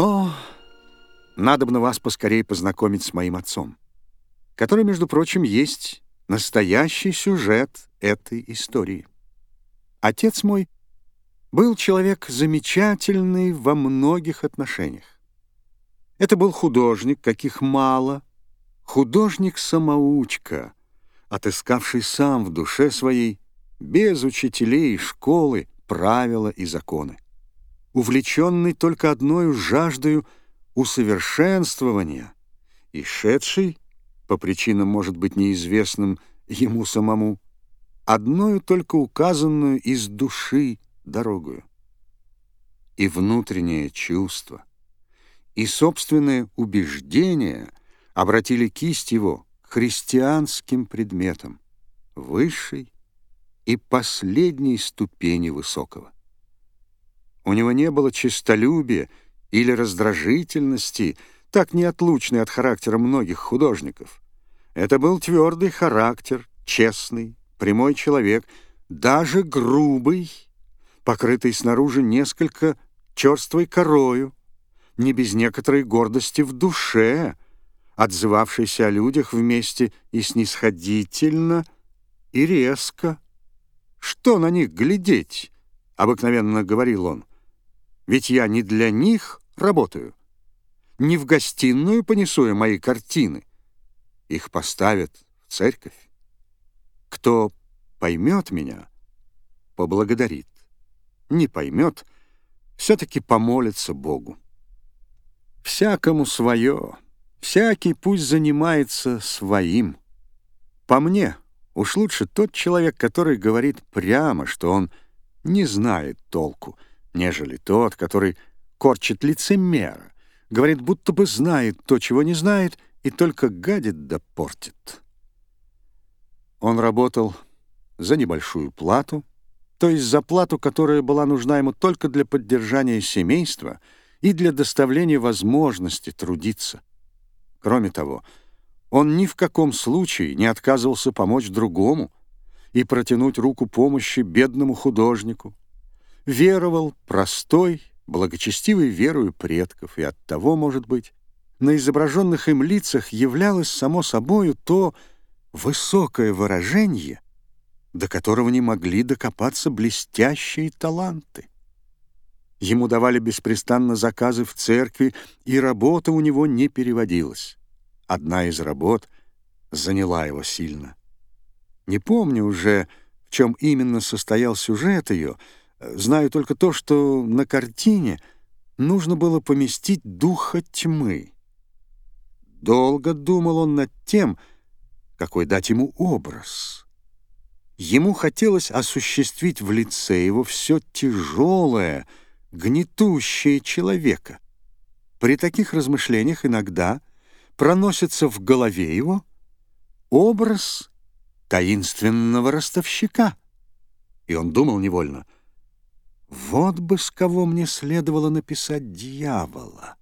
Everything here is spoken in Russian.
Но надо бы на вас поскорее познакомить с моим отцом, который, между прочим, есть настоящий сюжет этой истории. Отец мой был человек замечательный во многих отношениях. Это был художник, каких мало, художник-самоучка, отыскавший сам в душе своей, без учителей и школы, правила и законы. Увлеченный только одной жаждою усовершенствования и шедший, по причинам, может быть, неизвестным ему самому, одною только указанную из души дорогою. И внутреннее чувство, и собственное убеждение обратили кисть его к христианским предметам, высшей и последней ступени высокого. У него не было честолюбия или раздражительности, так неотлучной от характера многих художников. Это был твердый характер, честный, прямой человек, даже грубый, покрытый снаружи несколько черствой корою, не без некоторой гордости в душе, отзывавшейся о людях вместе и снисходительно, и резко. «Что на них глядеть?» — обыкновенно говорил он. «Ведь я не для них работаю. Не в гостиную понесу я мои картины. Их поставят в церковь. Кто поймет меня, поблагодарит не поймет, все-таки помолится Богу. Всякому свое, всякий пусть занимается своим. По мне, уж лучше тот человек, который говорит прямо, что он не знает толку, нежели тот, который корчит лицемера, говорит, будто бы знает то, чего не знает, и только гадит да портит. Он работал за небольшую плату, то есть за плату, которая была нужна ему только для поддержания семейства и для доставления возможности трудиться. Кроме того, он ни в каком случае не отказывался помочь другому и протянуть руку помощи бедному художнику. Веровал простой, благочестивой верою предков, и оттого, может быть, на изображенных им лицах являлось само собою то высокое выражение — до которого не могли докопаться блестящие таланты. Ему давали беспрестанно заказы в церкви, и работа у него не переводилась. Одна из работ заняла его сильно. Не помню уже, в чем именно состоял сюжет ее, знаю только то, что на картине нужно было поместить духа тьмы. Долго думал он над тем, какой дать ему образ — Ему хотелось осуществить в лице его все тяжелое, гнетущее человека. При таких размышлениях иногда проносится в голове его образ таинственного ростовщика. И он думал невольно, вот бы с кого мне следовало написать дьявола.